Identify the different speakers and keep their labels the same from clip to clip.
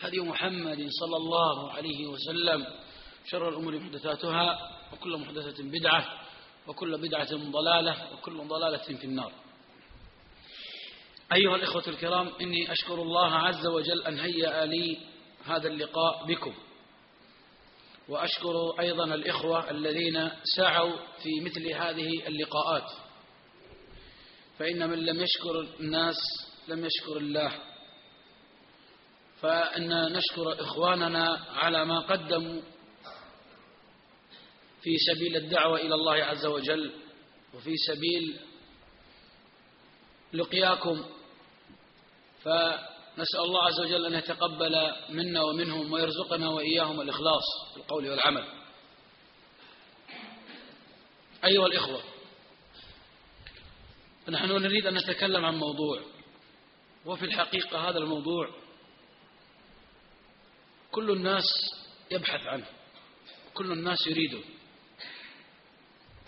Speaker 1: هدي محمد صلى الله عليه وسلم. شر الأمور محدثاتها وكل محدثة بدعة وكل بدعة ضلالة وكل ضلالة في النار. أيها الإخوة الكرام إني أشكر الله عز وجل أن هيأ لي هذا اللقاء بكم. وأشكر أيضا الإخوة الذين سعوا في مثل هذه اللقاءات. فإن من لم يشكر الناس لم يشكر الله. فإن نشكر إخواننا على ما قدموا في سبيل الدعوة إلى الله عز وجل وفي سبيل لقياكم. فنسأل الله عز وجل أن يتقبل منا ومنهم ويرزقنا وإياهم الإخلاص في القول والعمل. أيها الإخوة نحن نريد أن نتكلم عن موضوع وفي الحقيقة هذا الموضوع كل الناس يبحث عنه. كل الناس يريده.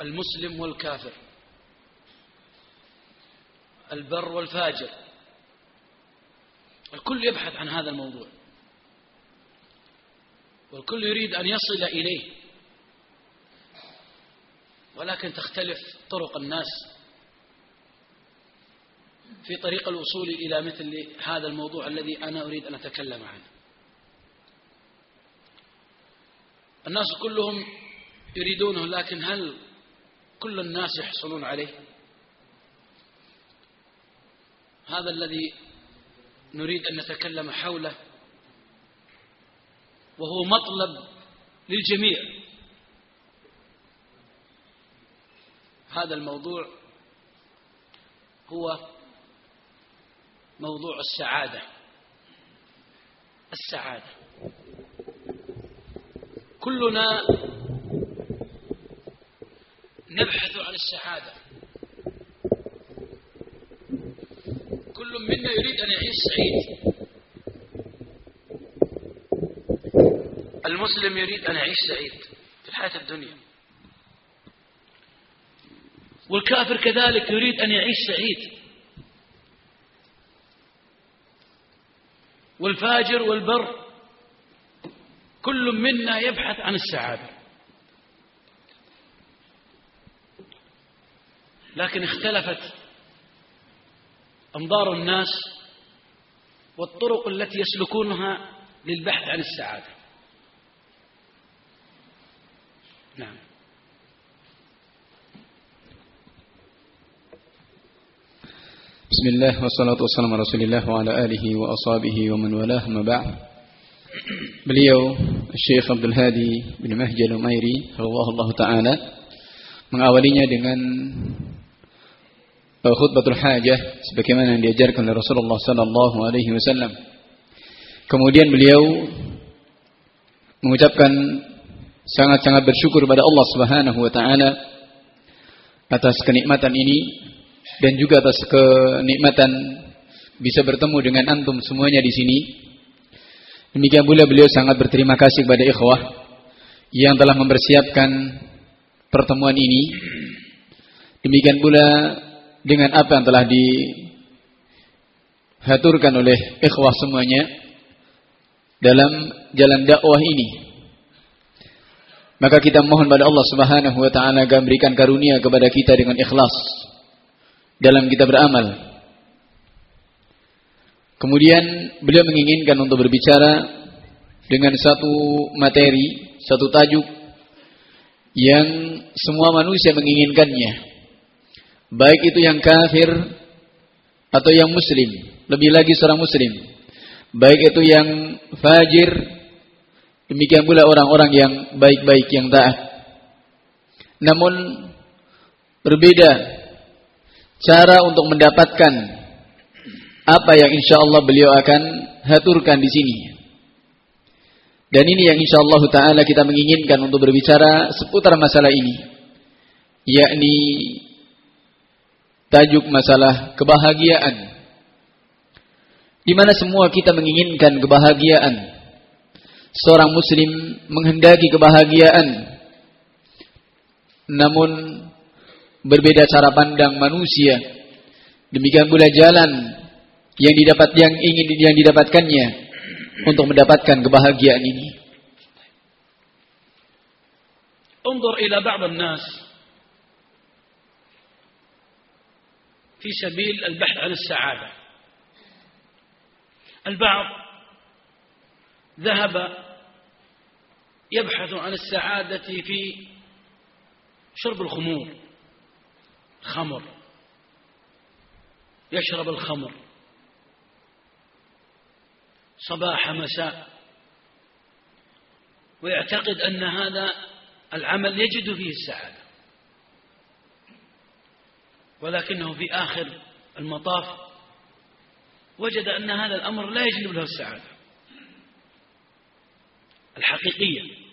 Speaker 1: المسلم والكافر. البر والفاجر. الكل يبحث عن هذا الموضوع. والكل يريد أن يصل إليه. ولكن تختلف طرق الناس في طريق الوصول إلى مثل هذا الموضوع الذي أنا أريد أن أتكلم عنه. الناس كلهم يريدونه لكن هل كل الناس يحصلون عليه؟ هذا الذي نريد أن نتكلم حوله وهو مطلب للجميع. هذا الموضوع هو موضوع السعادة. السعادة. كلنا نبحث عن السعادة كل منا يريد أن يعيش سعيد. المسلم يريد أن يعيش سعيد في الحياة الدنيا. والكافر كذلك يريد أن يعيش سعيد. والفاجر والبر كل منا يبحث عن السعادة. لكن اختلفت أنظار الناس والطرق التي يسلكونها للبحث عن السعادة. نعم.
Speaker 2: بسم الله والصلاة والسلام على رسول الله وعلى آله وأصحابه ومن والاه ما بعد. Beliau Syekh Abdul Hadi bin Mahdi Al-Umairi Allah Ta'ala mengawalinya dengan uh, khutbatul hajah sebagaimana yang diajarkan oleh Rasulullah sallallahu alaihi wasallam. Kemudian beliau mengucapkan sangat-sangat bersyukur kepada Allah Subhanahu wa taala atas kenikmatan ini dan juga atas kenikmatan bisa bertemu dengan antum semuanya di sini. Demikian pula beliau sangat berterima kasih kepada ikhwah yang telah mempersiapkan pertemuan ini. Demikian pula dengan apa yang telah dihaturkan oleh ikhwah semuanya dalam jalan dakwah ini. Maka kita mohon pada Allah Subhanahu wa taala agar memberikan karunia kepada kita dengan ikhlas dalam kita beramal. Kemudian beliau menginginkan untuk berbicara dengan satu materi satu tajuk yang semua manusia menginginkannya. Baik itu yang kafir atau yang muslim, lebih lagi seorang muslim. Baik itu yang fajir, demikian pula orang-orang yang baik-baik yang taat. Namun berbeda cara untuk mendapatkan apa yang insya Allah beliau akan haturkan di sini. Dan ini yang insya Allah Taala kita menginginkan untuk berbicara seputar masalah ini, yakni tajuk masalah kebahagiaan. Di mana semua kita menginginkan kebahagiaan. Seorang muslim menghendaki kebahagiaan. Namun berbeda cara pandang manusia. Demikian pula jalan yang didapat yang ingin yang didapatkannya untuk mendapatkan kebahagiaan ini.
Speaker 1: انظر إلى بعض الناس في سبيل البحث عن السعادة البعض ذهب يبحث عن السعادة في شرب الخمور خمر يشرب الخمر صباح مساء. ويعتقد أن هذا العمل يجد فيه السعادة. ولكنه في آخر المطاف وجد أن هذا الأمر لا يجلب له السعادة. الحقيقية.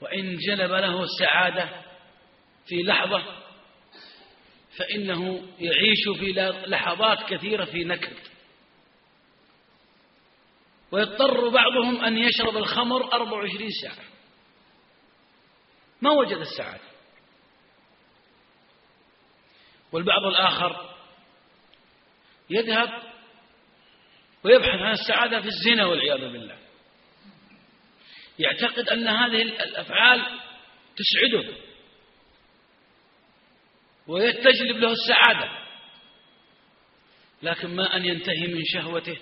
Speaker 1: وإن جلب له السعادة في لحظة فإنه يعيش في لحظات كثيرة في نكد. ويضطر بعضهم أن يشرب الخمر 24 ساعة. ما وجد السعادة. والبعض الآخر يذهب ويبحث عن السعادة في الزنا والعياذ بالله. يعتقد أن هذه الأفعال تسعده ويتجلب له السعادة. لكن ما أن ينتهي من شهوته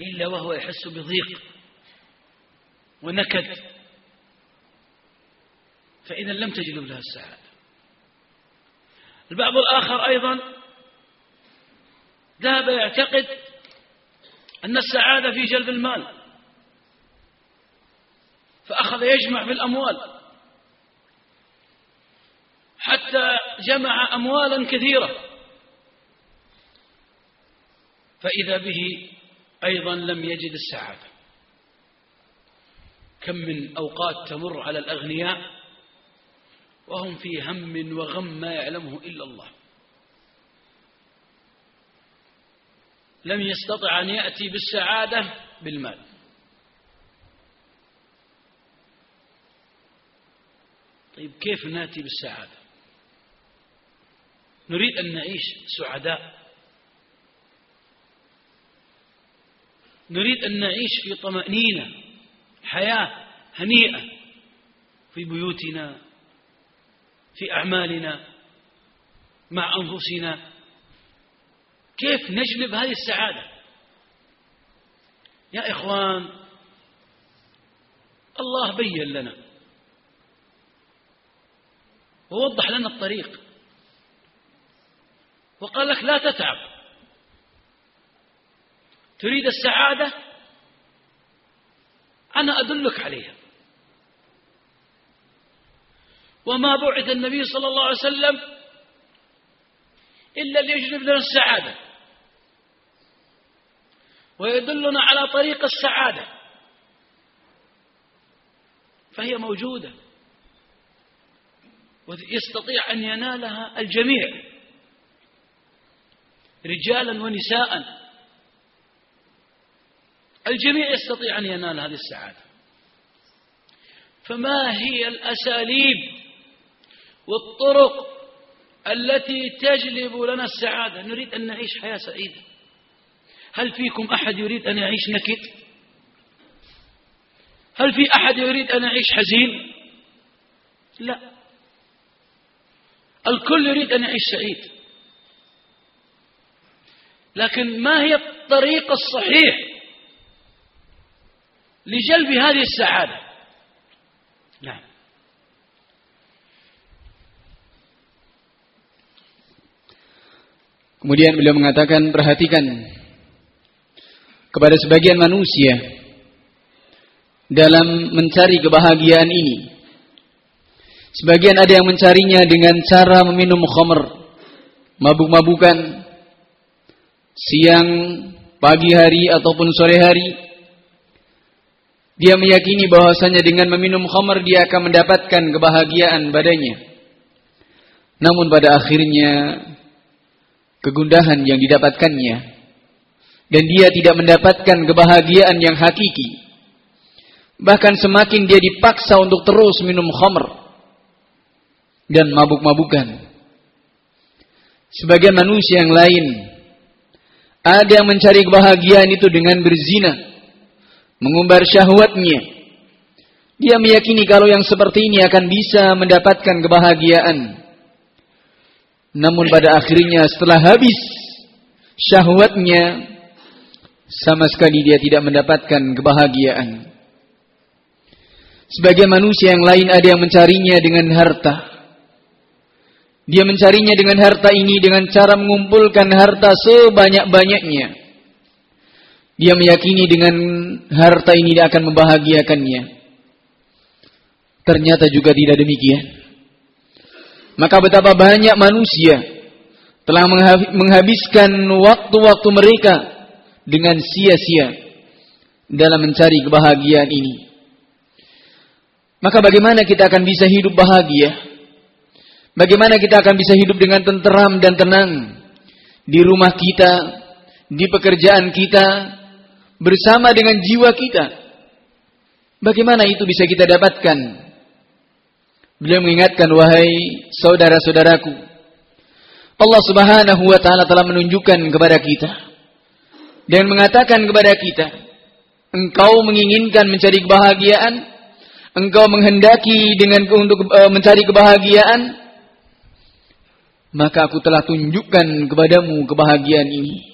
Speaker 1: إلا وهو يحس بضيق ونكد. فإذا لم تجلب له السعادة. البعض الآخر أيضا ذهب يعتقد أن السعادة في جلب المال. فأخذ يجمع في الأموال. حتى جمع أموالا كثيرة. فإذا به أيضا لم يجد السعادة. كم من أوقات تمر على الأغنياء وهم في هم وغم ما يعلمه إلا الله. لم يستطع أن يأتي بالسعادة بالمال. طيب كيف نأتي بالسعادة؟ نريد أن نعيش سعداء نريد أن نعيش في طمأنينة حياة هنيئة في بيوتنا في أعمالنا مع أنفسنا. كيف نجلب هذه السعادة؟ يا إخوان الله بين لنا. ووضح لنا الطريق. وقال لك لا تتعب. تريد السعادة؟ أنا أدلك عليها. وما بعث النبي صلى الله عليه وسلم إلا ليجلب لنا السعادة. ويدلنا على طريق السعادة. فهي موجودة. ويستطيع أن ينالها الجميع. رجالا ونساء. الجميع يستطيع أن ينال هذه السعادة. فما هي الأساليب والطرق التي تجلب لنا السعادة؟ نريد أن نعيش حياة سعيدة. هل فيكم أحد يريد أن يعيش نكد؟ هل في أحد يريد أن يعيش حزين؟ لا. الكل يريد أن يعيش سعيد. لكن ما هي الطريق الصحيح لجلب هذه السعادة نعم
Speaker 2: Kemudian beliau mengatakan perhatikan kepada sebagian manusia dalam mencari kebahagiaan ini. Sebagian ada yang mencarinya dengan cara meminum khamr, mabuk-mabukan, siang, pagi hari ataupun sore hari. Dia meyakini bahwasanya dengan meminum khamr dia akan mendapatkan kebahagiaan badannya. Namun pada akhirnya kegundahan yang didapatkannya dan dia tidak mendapatkan kebahagiaan yang hakiki. Bahkan semakin dia dipaksa untuk terus minum khamr dan mabuk-mabukan. Sebagian manusia yang lain ada yang mencari kebahagiaan itu dengan berzina, mengumbar syahwatnya. Dia meyakini kalau yang seperti ini akan bisa mendapatkan kebahagiaan. Namun pada akhirnya setelah habis syahwatnya sama sekali dia tidak mendapatkan kebahagiaan. Sebagai manusia yang lain ada yang mencarinya dengan harta. Dia mencarinya dengan harta ini dengan cara mengumpulkan harta sebanyak-banyaknya. Dia meyakini dengan harta ini dia akan membahagiakannya. Ternyata juga tidak demikian. Maka betapa banyak manusia telah menghabiskan waktu-waktu mereka dengan sia-sia dalam mencari kebahagiaan ini. Maka bagaimana kita akan bisa hidup bahagia? Bagaimana kita akan bisa hidup dengan tenteram dan tenang di rumah kita, di pekerjaan kita, bersama dengan jiwa kita? Bagaimana itu bisa kita dapatkan? Beliau mengingatkan wahai saudara-saudaraku Allah Subhanahu wa taala telah menunjukkan kepada kita dan mengatakan kepada kita engkau menginginkan mencari kebahagiaan engkau menghendaki dengan untuk uh, mencari kebahagiaan maka aku telah tunjukkan kepadamu kebahagiaan ini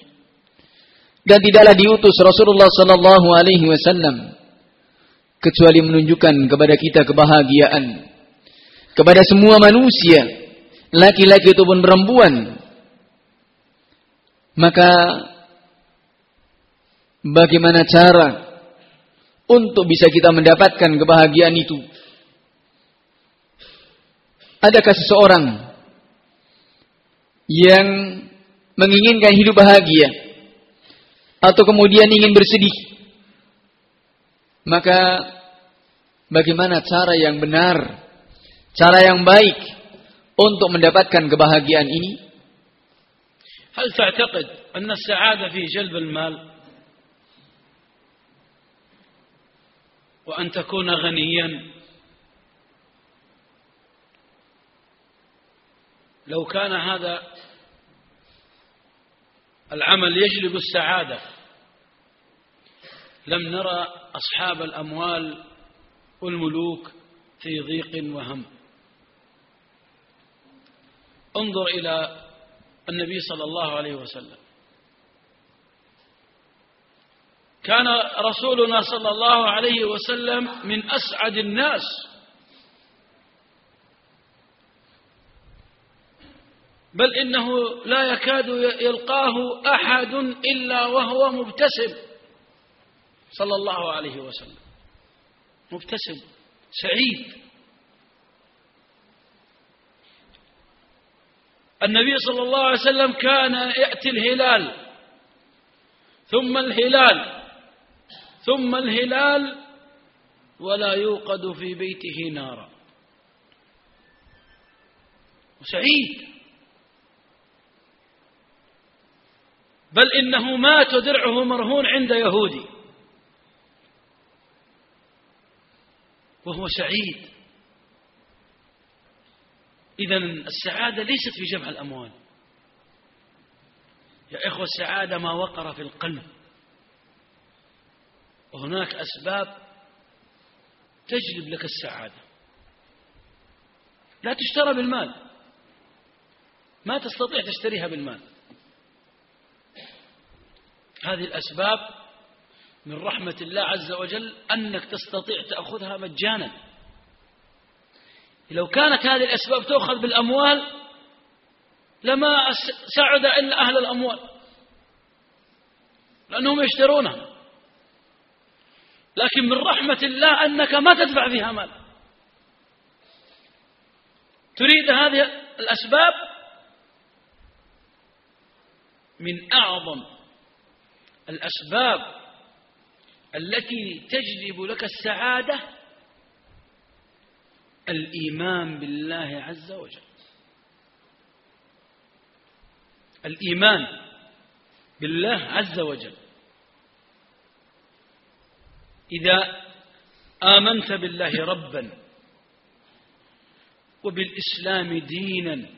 Speaker 2: dan tidaklah diutus Rasulullah sallallahu alaihi wasallam kecuali menunjukkan kepada kita kebahagiaan kepada semua manusia, laki-laki ataupun perempuan. Maka bagaimana cara untuk bisa kita mendapatkan kebahagiaan itu? Adakah seseorang yang menginginkan hidup bahagia atau kemudian ingin bersedih? Maka bagaimana cara yang benar cara yang baik untuk mendapatkan kebahagiaan ini?
Speaker 1: هل تعتقد أن السعادة في جلب المال وأن تكون غنيا لو كان هذا العمل يجلب السعادة. لم نرى أصحاب الأموال والملوك في ضيق وهم. انظر إلى النبي صلى الله عليه وسلم. كان رسولنا صلى الله عليه وسلم من أسعد الناس. بل إنه لا يكاد يلقاه أحد إلا وهو مبتسم. صلى الله عليه وسلم. مبتسم سعيد. النبي صلى الله عليه وسلم كان يأتي الهلال ثم الهلال ثم الهلال ولا يوقد في بيته نارا. وسعيد. بل إنه مات درعه مرهون عند يهودي. وهو سعيد. إذا السعادة ليست في جمع الأموال. يا إخوة السعادة ما وقر في القلب. وهناك أسباب تجلب لك السعادة. لا تشترى بالمال. ما تستطيع تشتريها بالمال. هذه الأسباب من رحمة الله عز وجل أنك تستطيع تأخذها مجانا. لو كانت هذه الأسباب تؤخذ بالأموال لما سعد إلا أهل الأموال لأنهم يشترونها لكن من رحمة الله أنك ما تدفع فيها مال. تريد هذه الأسباب من أعظم الأسباب التي تجلب لك السعادة الإيمان بالله عز وجل. الإيمان بالله عز وجل. إذا آمنت بالله ربا وبالإسلام دينا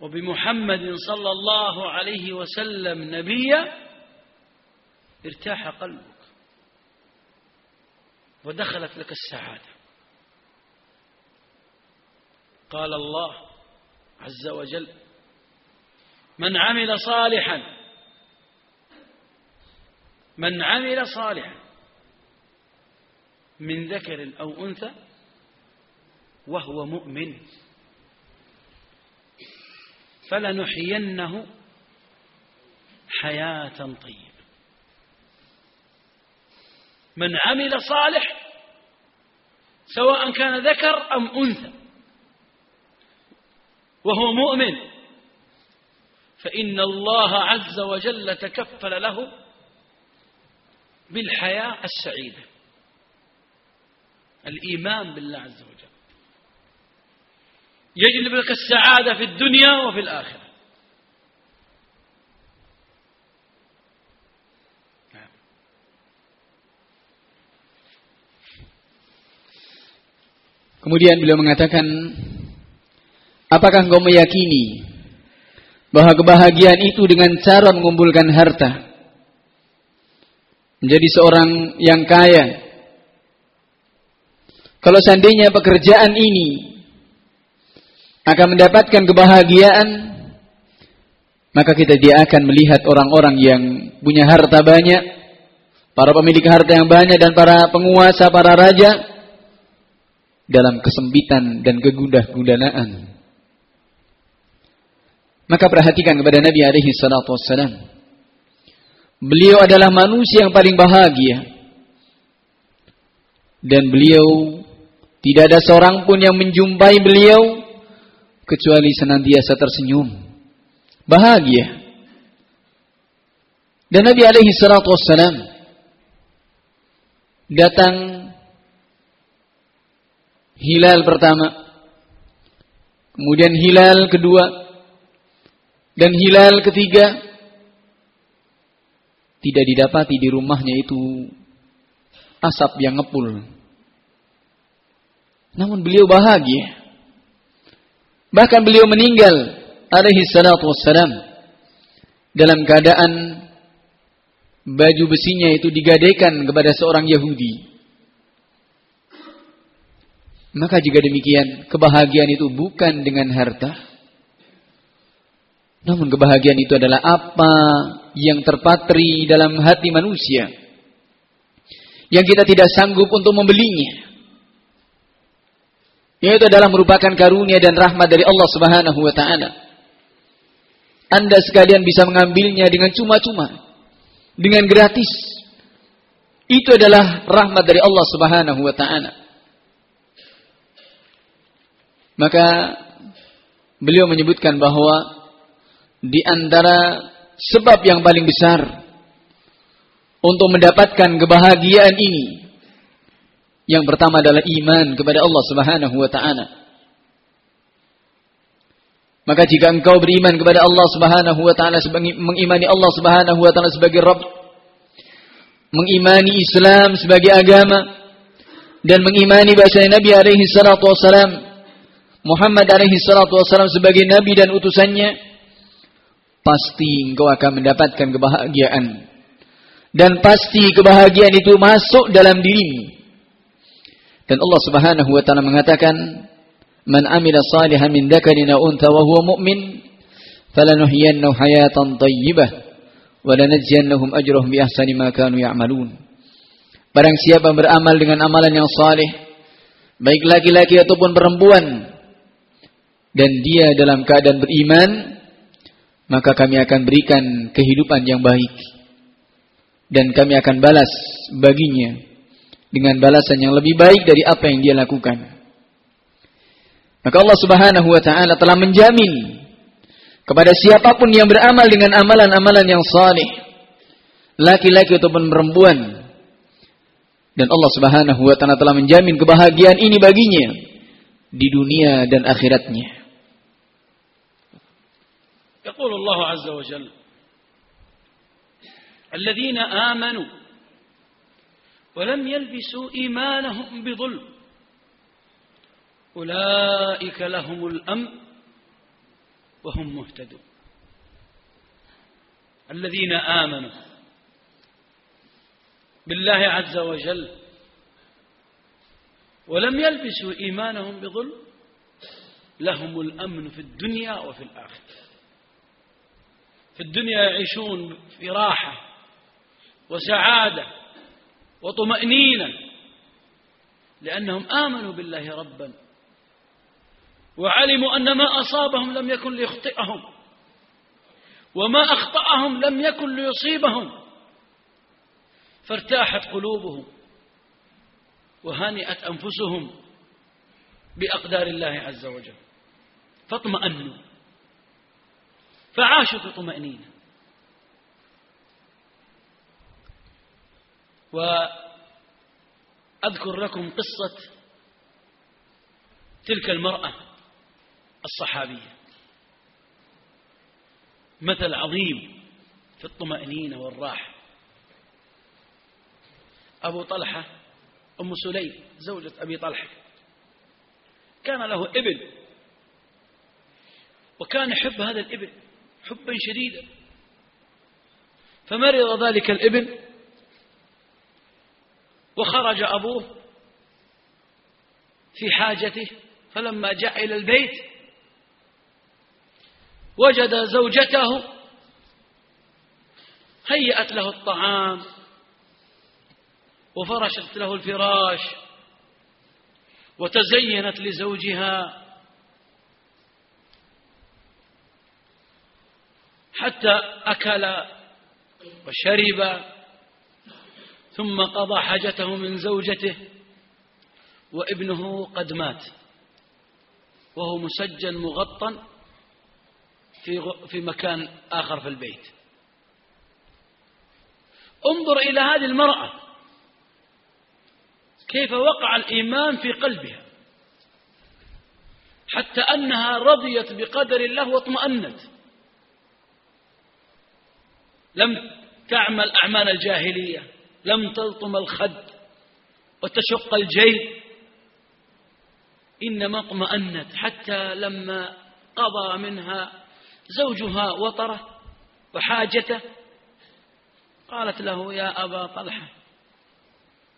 Speaker 1: وبمحمد صلى الله عليه وسلم نبيا ارتاح قلبك ودخلت لك السعادة. قال الله عز وجل من عمل صالحا من عمل صالحا من ذكر أو أنثى وهو مؤمن فلنحيينه حياة طيبة. من عمل صالح سواء كان ذكر أم أنثى. وهو مؤمن. فإن الله عز وجل تكفل له بالحياة السعيدة. الإيمان بالله عز وجل. يجلب لك السعادة في الدنيا وفي الآخرة.
Speaker 2: Kemudian beliau mengatakan, apakah engkau meyakini bahwa kebahagiaan itu dengan cara mengumpulkan harta? Menjadi seorang yang kaya. Kalau seandainya pekerjaan ini akan mendapatkan kebahagiaan, maka kita dia akan melihat orang-orang yang punya harta banyak, para pemilik harta yang banyak dan para penguasa, para raja, dalam kesempitan dan kegundah-gundanaan. Maka perhatikan kepada Nabi alaihi salatu wassalam. Beliau adalah manusia yang paling bahagia. Dan beliau tidak ada seorang pun yang menjumpai beliau kecuali senantiasa tersenyum. Bahagia. Dan Nabi alaihi salatu wassalam datang hilal pertama, kemudian hilal kedua, dan hilal ketiga tidak didapati di rumahnya itu asap yang ngepul. Namun beliau bahagia. Bahkan beliau meninggal alaihi salatu wassalam dalam keadaan baju besinya itu digadaikan kepada seorang Yahudi. Maka jika demikian, kebahagiaan itu bukan dengan harta. Namun kebahagiaan itu adalah apa yang terpatri dalam hati manusia. Yang kita tidak sanggup untuk membelinya. Yaitu adalah merupakan karunia dan rahmat dari Allah Subhanahu wa taala. Anda sekalian bisa mengambilnya dengan cuma-cuma, dengan gratis. Itu adalah rahmat dari Allah Subhanahu wa taala. Maka beliau menyebutkan bahwa di antara sebab yang paling besar untuk mendapatkan kebahagiaan ini yang pertama adalah iman kepada Allah Subhanahu wa taala. Maka jika engkau beriman kepada Allah Subhanahu wa taala sebagai mengimani Allah Subhanahu wa taala sebagai Rabb, mengimani Islam sebagai agama dan mengimani bahasa Nabi alaihi salatu wasalam Muhammad alaihi salatu wasallam sebagai nabi dan utusannya, pasti engkau akan mendapatkan kebahagiaan. Dan pasti kebahagiaan itu masuk dalam dirimu. Dan Allah Subhanahu wa taala mengatakan, "Man amila salihan min dzakarin aw untha wa huwa mu'min, falanuhyiyannahu hayatan thayyibah wa lanajziyannahum ajrahum bi ahsani ma kanu ya'malun." Barang siapa beramal dengan amalan yang saleh, baik laki-laki ataupun perempuan, dan dia dalam keadaan beriman, maka kami akan berikan kehidupan yang baik. Dan kami akan balas baginya dengan balasan yang lebih baik dari apa yang dia lakukan. Maka Allah Subhanahu wa taala telah menjamin kepada siapa pun yang beramal dengan amalan-amalan yang saleh, laki-laki ataupun perempuan. Dan Allah Subhanahu wa taala telah menjamin kebahagiaan ini baginya di dunia dan akhiratnya.
Speaker 1: يقول الله عز وجل الذين آمنوا ولم يلبسوا إيمانهم بظلم أولئك لهم الأمن وهم مهتدون. الذين آمنوا بالله عز وجل ولم يلبسوا إيمانهم بظلم لهم الأمن في الدنيا وفي الآخرة. في الدنيا يعيشون في راحة وسعادة وطمأنينة لأنهم آمنوا بالله ربا وعلموا أن ما أصابهم لم يكن ليخطئهم وما أخطأهم لم يكن ليصيبهم فارتاحت قلوبهم وهنئت أنفسهم بأقدار الله عز وجل. فاطمأنوا. فعاشوا في طمأنينة وأذكر لكم قصة تلك المرأة الصحابية. مثل عظيم في الطمأنينة والراحة. أبو طلحة أم سليم زوجة أبي طلحة. كان له ابن وكان يحب هذا الابن حبا شديدا. فمرض ذلك الابن وخرج أبوه في حاجته فلما جاء إلى البيت وجد زوجته هيأت له الطعام وفرشت له الفراش وتزينت لزوجها حتى أكل وشرب ثم قضى حاجته من زوجته وابنه قد مات. وهو مسجن مغطى في في مكان آخر في البيت. انظر إلى هذه المرأة. كيف وقع الإيمان في قلبها. حتى أنها رضيت بقدر الله واطمأنت. لم تعمل أعمال الجاهلية لم تلطم الخد وتشق الجيب. إنما اطمأنت حتى لما قضى منها زوجها وطره وحاجته. قالت له يا أبا طلحة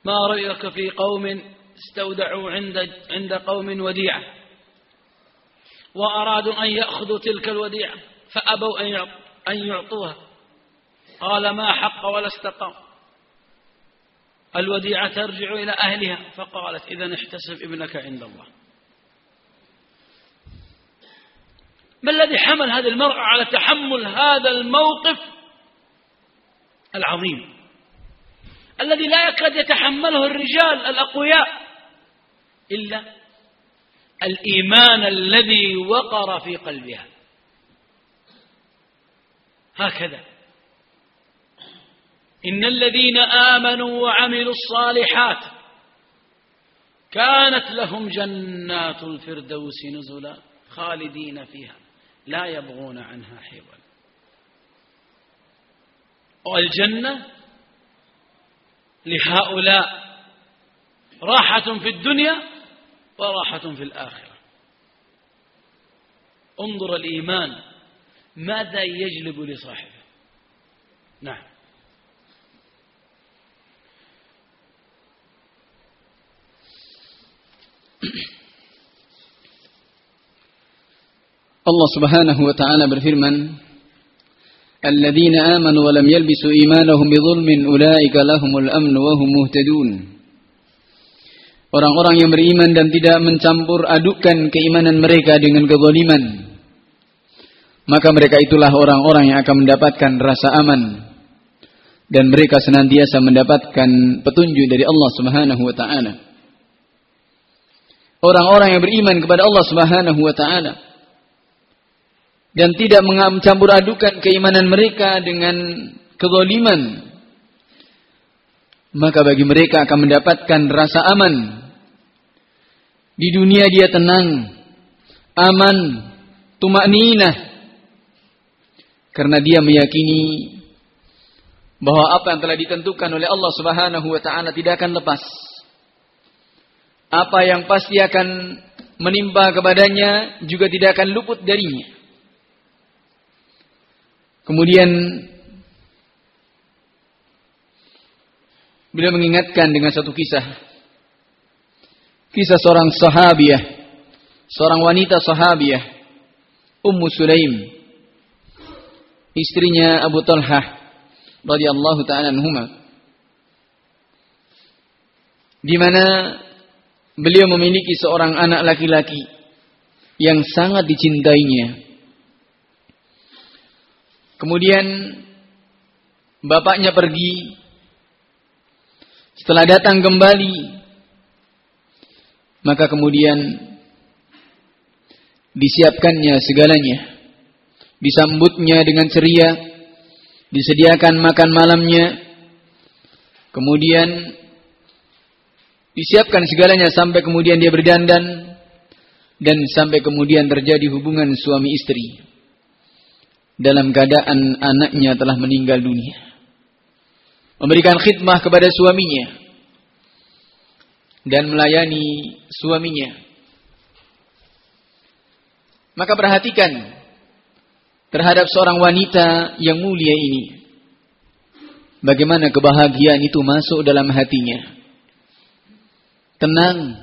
Speaker 1: ما رأيك في قوم استودعوا عند عند قوم وديعة وأرادوا أن يأخذوا تلك الوديعة فأبوا أن يعطوها قال ما حق ولا استقام. الوديعة ترجع إلى أهلها. فقالت إذا احتسب ابنك عند الله. ما الذي حمل هذه المرأة على تحمل هذا الموقف العظيم؟ الذي لا يكاد يتحمله الرجال الأقوياء إلا الإيمان الذي وقر في قلبها. هكذا. إن الذين آمنوا وعملوا الصالحات كانت لهم جنات الفردوس نزلا خالدين فيها لا يبغون عنها حولا والجنة لهؤلاء راحة في الدنيا وراحة في الآخرة. انظر الإيمان ماذا يجلب لصاحبه. نعم.
Speaker 2: Allah Subhanahu wa taala berfirman, "Alladzina amanu wa lam yalbisu imanahum bidzulmin ulaika lahumul amn wa hum muhtadun." Orang-orang yang beriman dan tidak mencampur adukkan keimanan mereka dengan kezaliman, maka mereka itulah orang-orang yang akan mendapatkan rasa aman dan mereka senantiasa mendapatkan petunjuk dari Allah Subhanahu wa taala. Orang-orang yang beriman kepada Allah Subhanahu wa taala dan tidak mencampur adukan keimanan mereka dengan kezaliman maka bagi mereka akan mendapatkan rasa aman di dunia dia tenang aman tumak ninah karena dia meyakini bahwa apa yang telah ditentukan oleh Allah Subhanahu wa taala tidak akan lepas. Apa yang pasti akan menimpa kepadanya juga tidak akan luput darinya. Kemudian beliau mengingatkan dengan satu kisah. Kisah seorang sahabiah, seorang wanita sahabiah, Ummu Sulaim, istrinya Abu Talhah radhiyallahu taala anhuma di mana beliau memiliki seorang anak laki-laki yang sangat dicintainya. Kemudian bapaknya pergi. Setelah datang kembali, maka kemudian disiapkannya segalanya. Disambutnya dengan ceria disediakan makan malamnya, kemudian disiapkan segalanya sampai kemudian dia berdandan dan sampai kemudian terjadi hubungan suami istri dalam keadaan anaknya telah meninggal dunia. Memberikan khidmah kepada suaminya dan melayani suaminya. Maka perhatikan terhadap seorang wanita yang mulia ini. Bagaimana kebahagiaan itu masuk dalam hatinya. Tenang.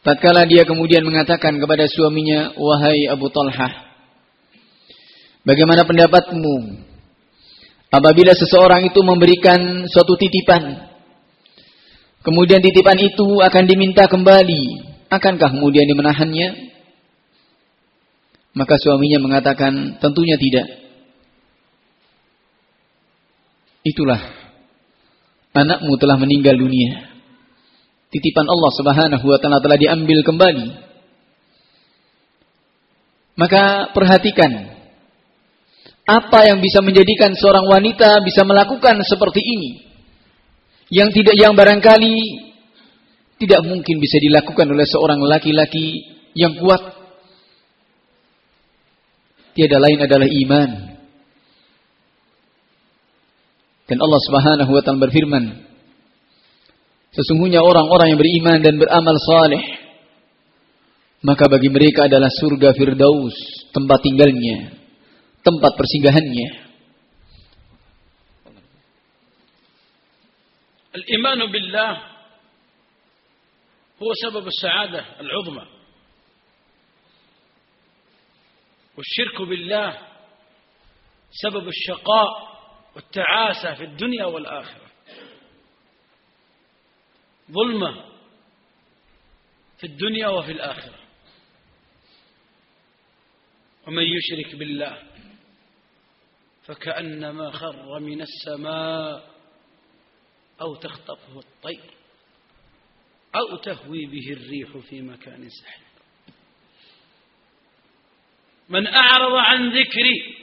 Speaker 2: Tatkala dia kemudian mengatakan kepada suaminya, "Wahai Abu Talhah, bagaimana pendapatmu apabila seseorang itu memberikan suatu titipan, kemudian titipan itu akan diminta kembali, akankah kemudian dimenahannya?" Maka suaminya mengatakan, tentunya tidak. Itulah anakmu telah meninggal dunia. Titipan Allah Subhanahu wa taala telah diambil kembali. Maka perhatikan apa yang bisa menjadikan seorang wanita bisa melakukan seperti ini. Yang tidak yang barangkali tidak mungkin bisa dilakukan oleh seorang laki-laki yang kuat tiada lain adalah iman. Dan Allah Subhanahu wa taala berfirman, sesungguhnya orang-orang yang beriman dan beramal saleh maka bagi mereka adalah surga firdaus, tempat tinggalnya, tempat persinggahannya.
Speaker 1: الإيمان بالله هو سبب السعادة العظمى والشرك بالله سبب الشقاء والتعاسة في الدنيا والآخرة ظلمة في الدنيا وفي الآخرة ومن يشرك بالله فكأنما خر من السماء أو تخطفه الطير أو تهوي به الريح في مكان سحيق من أعرض عن ذكري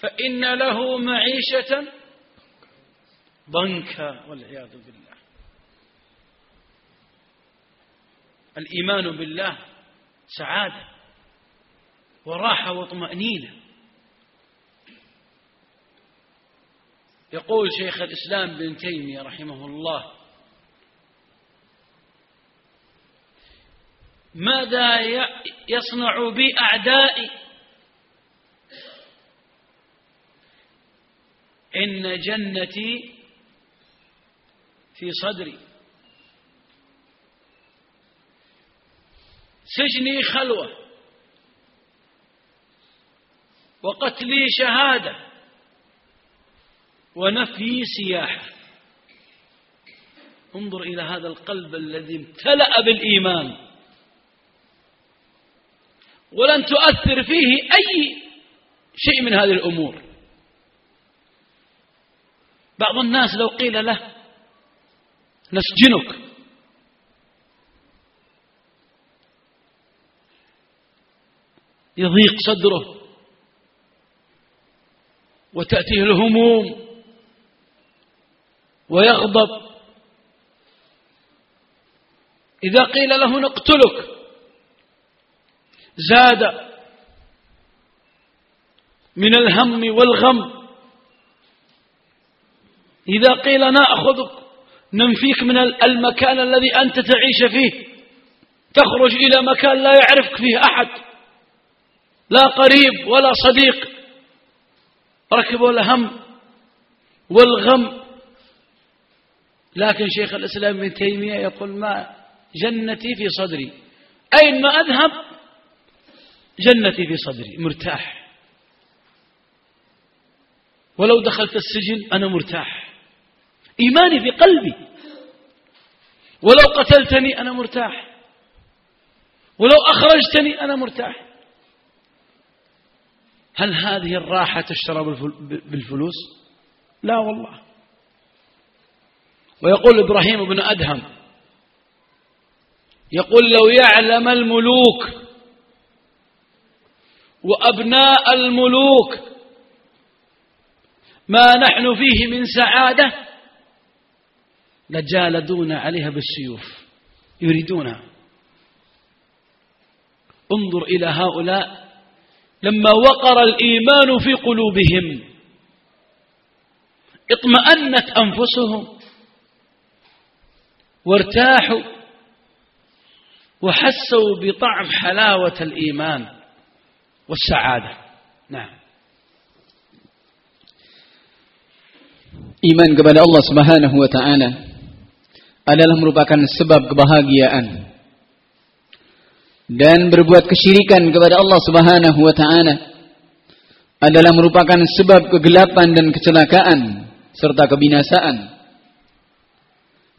Speaker 1: فإن له معيشة ضنكا والعياذ بالله. الإيمان بالله سعادة وراحة وطمأنينة. يقول شيخ الإسلام بن تيمية رحمه الله ماذا يصنع بي أعدائي إن جنتي في صدري. سجني خلوة وقتلي شهادة. ونفي سياحة. انظر إلى هذا القلب الذي امتلأ بالإيمان. ولن تؤثر فيه أي شيء من هذه الأمور. بعض الناس لو قيل له نسجنك. يضيق صدره. وتأتيه الهموم. ويغضب. إذا قيل له نقتلك. زاد من الهم والغم. إذا قيل نأخذك ننفيك من المكان الذي أنت تعيش فيه. تخرج إلى مكان لا يعرفك فيه أحد. لا قريب ولا صديق. ركبوا الهم والغم. لكن شيخ الإسلام ابن تيمية يقول ما جنتي في صدري. أين ما أذهب؟ جنتي في صدري مرتاح. ولو دخلت السجن أنا مرتاح. إيماني في قلبي. ولو قتلتني أنا مرتاح. ولو أخرجتني أنا مرتاح. هل هذه الراحة تشترى بالفلوس؟ لا والله. ويقول إبراهيم بن أدهم يقول لو يعلم الملوك وأبناء الملوك ما نحن فيه من سعادة لجالدون عليها بالسيوف يريدونها انظر إلى هؤلاء لما وقر الإيمان في قلوبهم اطمأنت أنفسهم. وارتاحوا وحسوا بطعم حلاوة الإيمان والسعادة نعم
Speaker 2: Iman kepada Allah Subhanahu wa taala adalah merupakan sebab kebahagiaan dan berbuat kesyirikan kepada Allah Subhanahu wa taala adalah merupakan sebab kegelapan dan kecelakaan serta kebinasaan.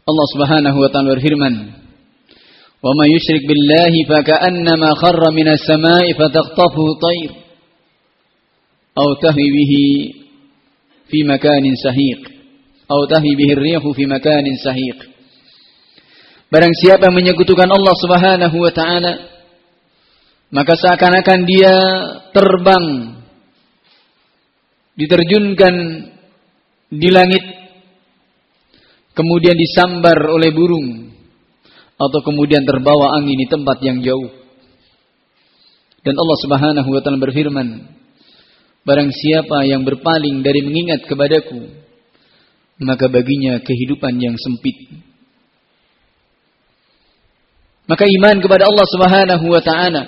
Speaker 2: Allah Subhanahu wa taala berfirman, "Wa may yusyrik billahi faka'annama kharra minas sama'i fataqtafu tayr aw tahwi bihi fi makanin sahiq aw tahwi bihi riyahu fi makanin sahiq." Barang siapa yang menyekutukan Allah Subhanahu wa taala, maka seakan-akan dia terbang diterjunkan di langit kemudian disambar oleh burung atau kemudian terbawa angin di tempat yang jauh. Dan Allah Subhanahu wa taala berfirman, barang siapa yang berpaling dari mengingat kepadaku, maka baginya kehidupan yang sempit. Maka iman kepada Allah Subhanahu wa taala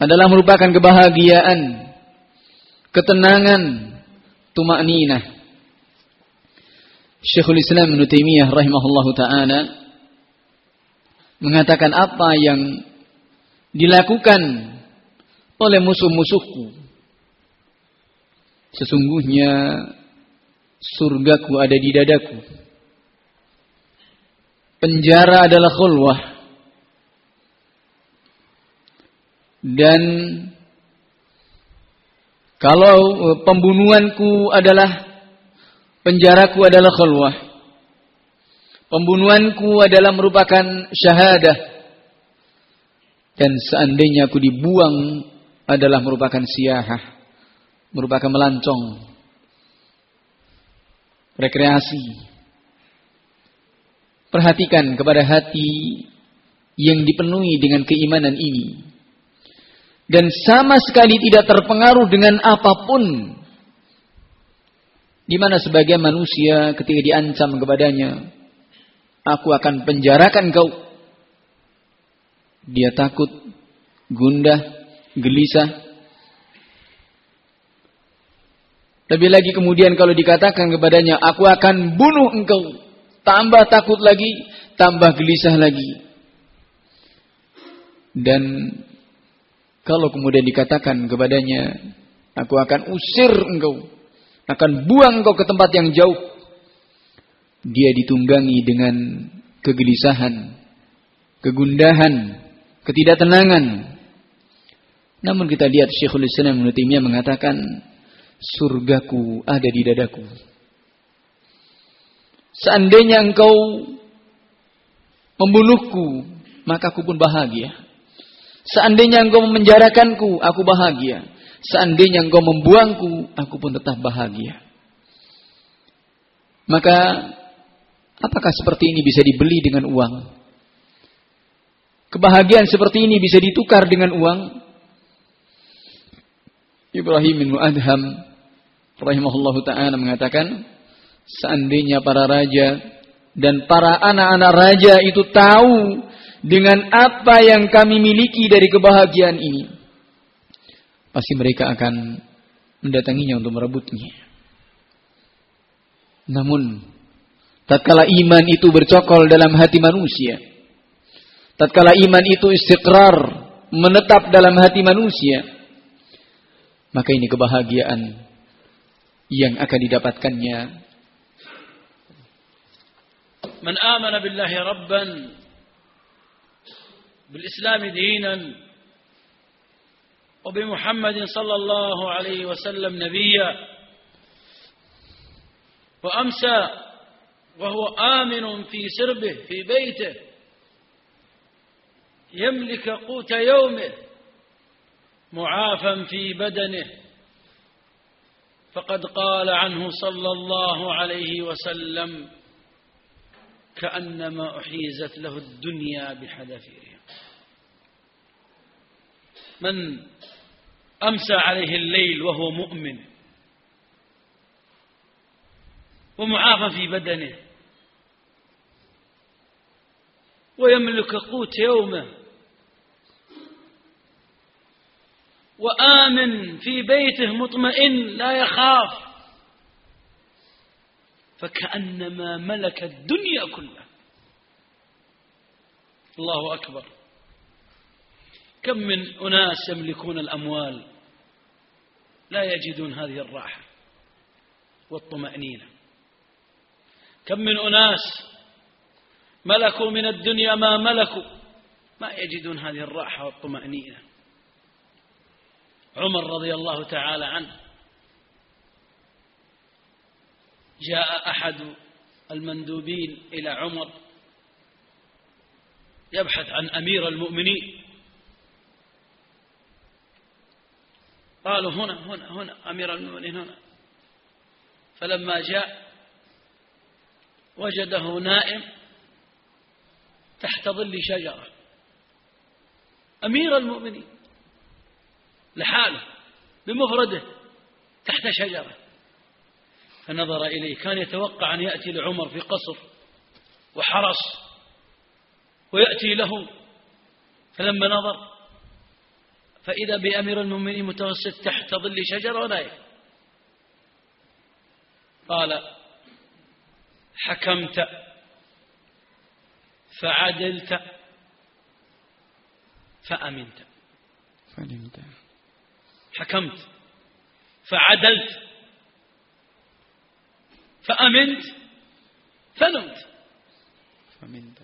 Speaker 2: adalah merupakan kebahagiaan, ketenangan, tumakninah. Syekhul Islam Ibnu Taimiyah rahimahullahu taala mengatakan apa yang dilakukan oleh musuh-musuhku. Sesungguhnya surgaku ada di dadaku. Penjara adalah khulwah. Dan kalau pembunuhanku adalah penjaraku adalah khulwah. Pembunuhanku adalah merupakan syahadah. Dan seandainya aku dibuang adalah merupakan siahah. Merupakan melancong. Rekreasi. Perhatikan kepada hati yang dipenuhi dengan keimanan ini. Dan sama sekali tidak terpengaruh dengan apa pun. Di mana sebagian manusia ketika diancam kepadanya aku akan penjarakan kau. Dia takut, gundah, gelisah. Lebih lagi kemudian kalau dikatakan kepadanya, aku akan bunuh engkau. Tambah takut lagi, tambah gelisah lagi. Dan kalau kemudian dikatakan kepadanya, Aku akan usir engkau. Akan buang engkau ke tempat yang jauh. Dia ditunggangi dengan kegelisahan, kegundahan, ketidaktenangan. Namun kita lihat Syekhul Islam Ibnu mengatakan surgaku ada di dadaku. Seandainya engkau membunuhku, maka aku pun bahagia. Seandainya engkau memenjarakanku, aku bahagia. Seandainya engkau membuangku, aku pun tetap bahagia. Maka, apakah seperti ini bisa dibeli dengan uang? Kebahagiaan seperti ini bisa ditukar dengan uang? Ibrahim bin Mu'adham rahimahullahu taala mengatakan, seandainya para raja dan para anak-anak raja itu tahu dengan apa yang kami miliki dari kebahagiaan ini, pasti mereka akan mendatanginya untuk merebutnya. Namun, tatkala iman itu bercokol dalam hati manusia, tatkala iman itu istiqrar menetap dalam hati manusia, maka ini kebahagiaan yang akan didapatkannya.
Speaker 1: Man amana billahi rabban bil islami dinan وبمحمد صلى الله عليه وسلم نبيا. وأمسى وهو آمن في سربه في بيته. يملك قوت يومه معافى في بدنه. فقد قال عنه صلى الله عليه وسلم كأنما أحيزت له الدنيا بحذافيرها. من أمسى عليه الليل وهو مؤمن. ومعافى في بدنه. ويملك قوت يومه. وآمن في بيته مطمئن لا يخاف. فكأنما ملك الدنيا كلها. الله أكبر. كم من أناس يملكون الأموال لا يجدون هذه الراحة والطمأنينة. كم من أناس ملكوا من الدنيا ما ملكوا ما يجدون هذه الراحة والطمأنينة. عمر رضي الله تعالى عنه جاء أحد المندوبين إلى عمر يبحث عن أمير المؤمنين. قالوا هنا هنا هنا أمير المؤمنين هنا. فلما جاء وجده نائم تحت ظل شجرة. أمير المؤمنين لحاله بمفرده تحت شجرة. فنظر إليه كان يتوقع أن يأتي لعمر في قصر وحرس ويأتي له. فلما نظر فإذا بأمير المؤمنين متوسط تحت ظل شجرة ونايم قال حكمت فعدلت فأمنت.
Speaker 2: فنمت
Speaker 1: حكمت فعدلت فأمنت فنمت.
Speaker 2: فمنت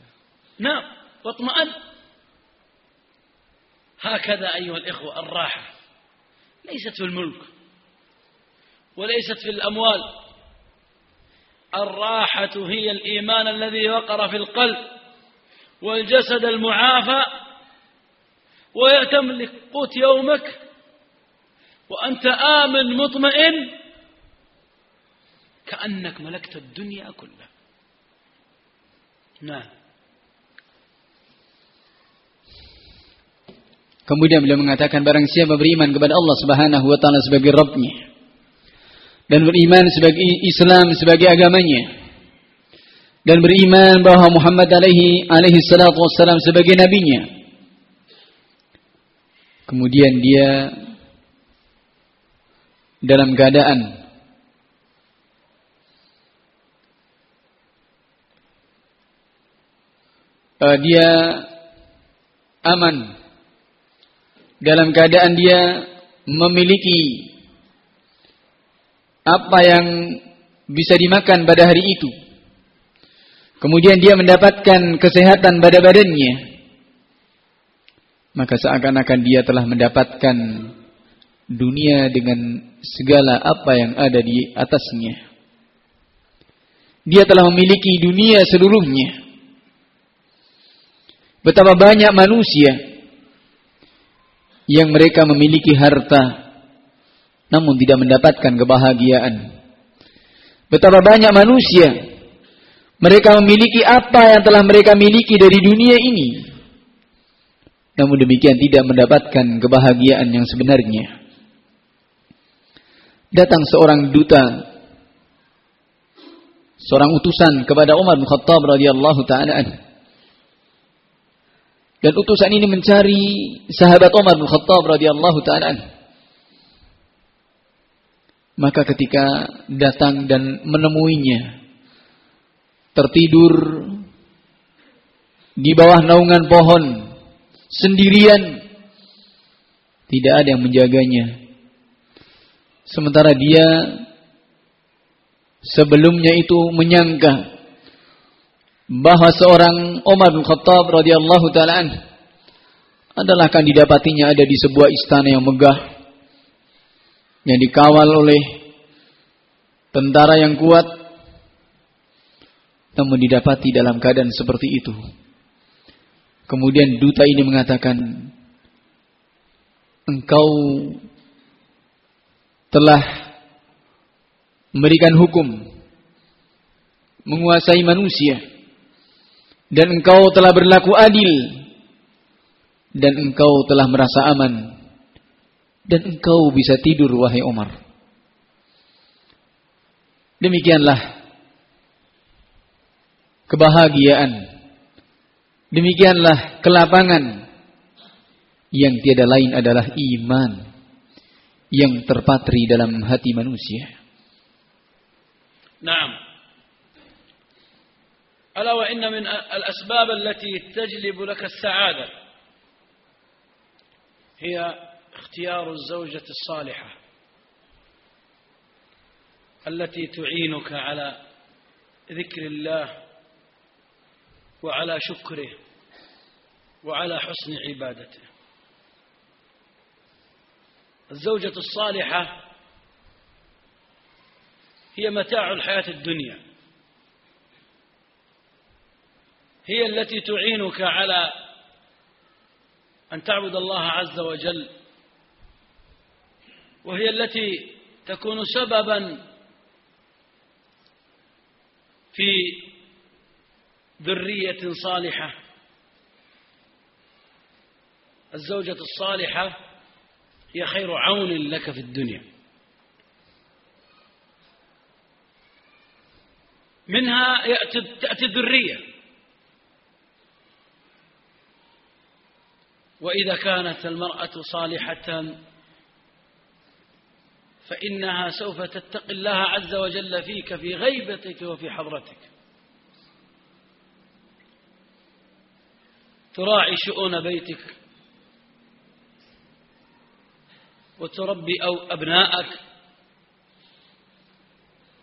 Speaker 1: نعم واطمأن. هكذا أيها الإخوة الراحة ليست في الملك وليست في الأموال. الراحة هي الإيمان الذي وقر في القلب والجسد المعافى. ويتملك قوت يومك وأنت آمن مطمئن كأنك ملكت الدنيا كلها. نعم.
Speaker 2: Kemudian beliau mengatakan barang siapa beriman kepada Allah Subhanahu wa taala sebagai Rabbnya dan beriman sebagai Islam sebagai agamanya dan beriman bahwa Muhammad alaihi alaihi salatu wassalam sebagai nabinya kemudian dia dalam keadaan uh, dia aman dalam keadaan dia memiliki apa yang bisa dimakan pada hari itu. Kemudian dia mendapatkan kesehatan pada badannya. Maka seakan-akan dia telah mendapatkan dunia dengan segala apa yang ada di atasnya. Dia telah memiliki dunia seluruhnya. Betapa banyak manusia yang mereka memiliki harta namun tidak mendapatkan kebahagiaan. Betapa banyak manusia mereka memiliki apa yang telah mereka miliki dari dunia ini. Namun demikian tidak mendapatkan kebahagiaan yang sebenarnya datang seorang duta seorang utusan kepada Umar bin Khattab radhiyallahu taala dan utusan ini mencari sahabat Umar bin Khattab radhiyallahu taala maka ketika datang dan menemuinya tertidur di bawah naungan pohon sendirian tidak ada yang menjaganya. Sementara dia sebelumnya itu menyangka bahwa seorang Umar bin Khattab radhiyallahu taala adalah akan didapatinya ada di sebuah istana yang megah yang dikawal oleh tentara yang kuat namun didapati dalam keadaan seperti itu. Kemudian duta ini mengatakan, engkau telah memberikan hukum menguasai manusia dan engkau telah berlaku adil. Dan engkau telah merasa aman. Dan engkau bisa tidur wahai Umar demikianlah kebahagiaan. Demikianlah kelapangan. Yang tiada lain adalah iman yang terpatri dalam hati manusia.
Speaker 1: Naam. ألا وإن من الأسباب التي تجلب لك السعادة هي اختيار الزوجة الصالحة التي تعينك على ذكر الله وعلى شكره وعلى حسن عبادته. الزوجة الصالحة هي متاع الحياة الدنيا. هي التي تعينك على أن تعبد الله عز وجل وهي التي تكون سببا في ذرية صالحة. الزوجة الصالحة هي خير عون لك في الدنيا. منها تأتي الذرية. وإذا كانت المرأة صالحة فإنها سوف تتقي الله عز وجل فيك في غيبتك وفي حضرتك. تراعي شؤون بيتك وتربي أو أبناءك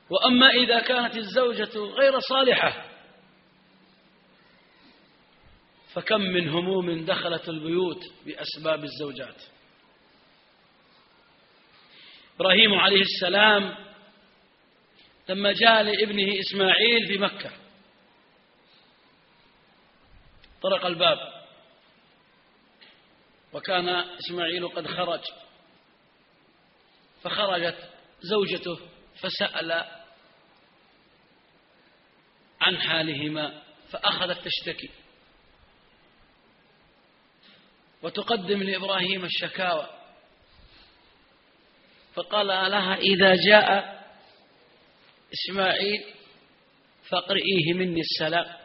Speaker 1: وأما إذا كانت الزوجة غير صالحة فكم من هموم دخلت البيوت بأسباب الزوجات. إبراهيم عليه السلام لما جاء لابنه إسماعيل في مكة طرق الباب وكان إسماعيل قد خرج فخرجت زوجته فسأل عن حالهما فأخذت تشتكي. وتقدم لإبراهيم الشكاوى. فقال لها إذا جاء إسماعيل فاقرئيه مني السلام.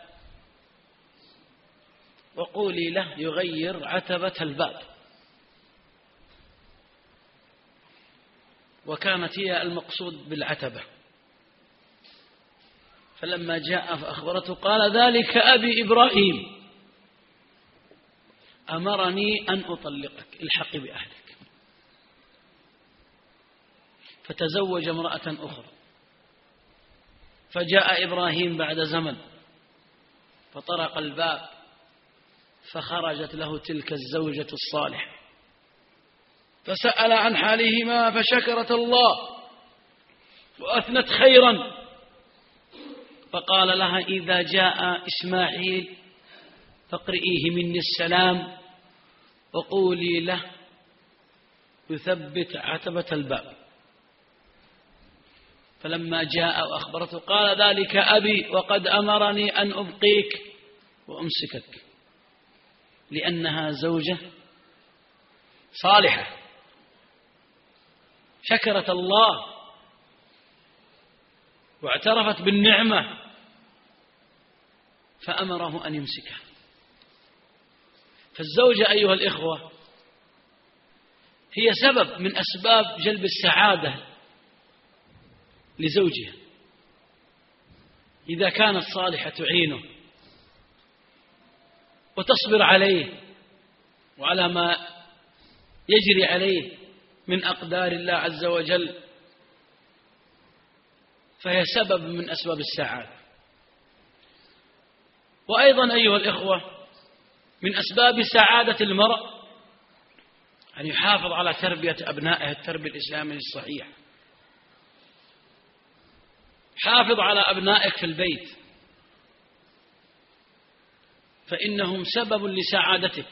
Speaker 1: وقولي له يغير عتبة الباب. وكانت هي المقصود بالعتبة. فلما جاء فأخبرته قال ذلك أبي إبراهيم. أمرني أن أطلقك. الحقي بأهلك. فتزوج امرأة أخرى. فجاء إبراهيم بعد زمن. فطرق الباب. فخرجت له تلك الزوجة الصالحة. فسأل عن حالهما فشكرت الله. وأثنت خيرا. فقال لها إذا جاء إسماعيل فاقرئيه مني السلام وقولي له يثبت عتبة الباب. فلما جاء وأخبرته قال ذلك أبي وقد أمرني أن أبقيك وأمسكك لأنها زوجة صالحة. شكرت الله واعترفت بالنعمة فأمره أن يمسكها. فالزوجة أيها الإخوة هي سبب من أسباب جلب السعادة لزوجها. إذا كانت صالحة تعينه وتصبر عليه وعلى ما يجري عليه من أقدار الله عز وجل فهي سبب من أسباب السعادة. وأيضا أيها الإخوة من أسباب سعادة المرء أن يحافظ على تربية أبنائه التربية الإسلامية الصحيحة. حافظ على أبنائك في البيت. فإنهم سبب لسعادتك.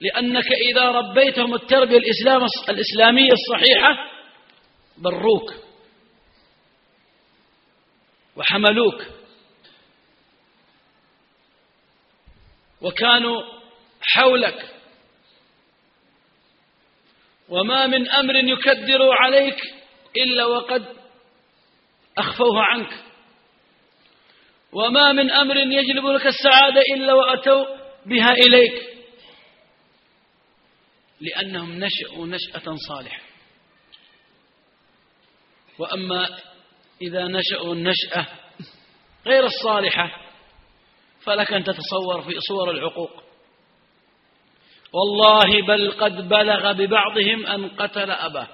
Speaker 1: لأنك إذا ربيتهم التربية الإسلام الإسلامية الصحيحة بروك وحملوك. وكانوا حولك. وما من أمر يكدر عليك إلا وقد أخفوه عنك. وما من أمر يجلب لك السعادة إلا وأتوا بها إليك. لأنهم نشأوا نشأة صالحة. وأما إذا نشأوا النشأة غير الصالحة فلك أن تتصور في صور العقوق. والله بل قد بلغ ببعضهم أن قتل أباه.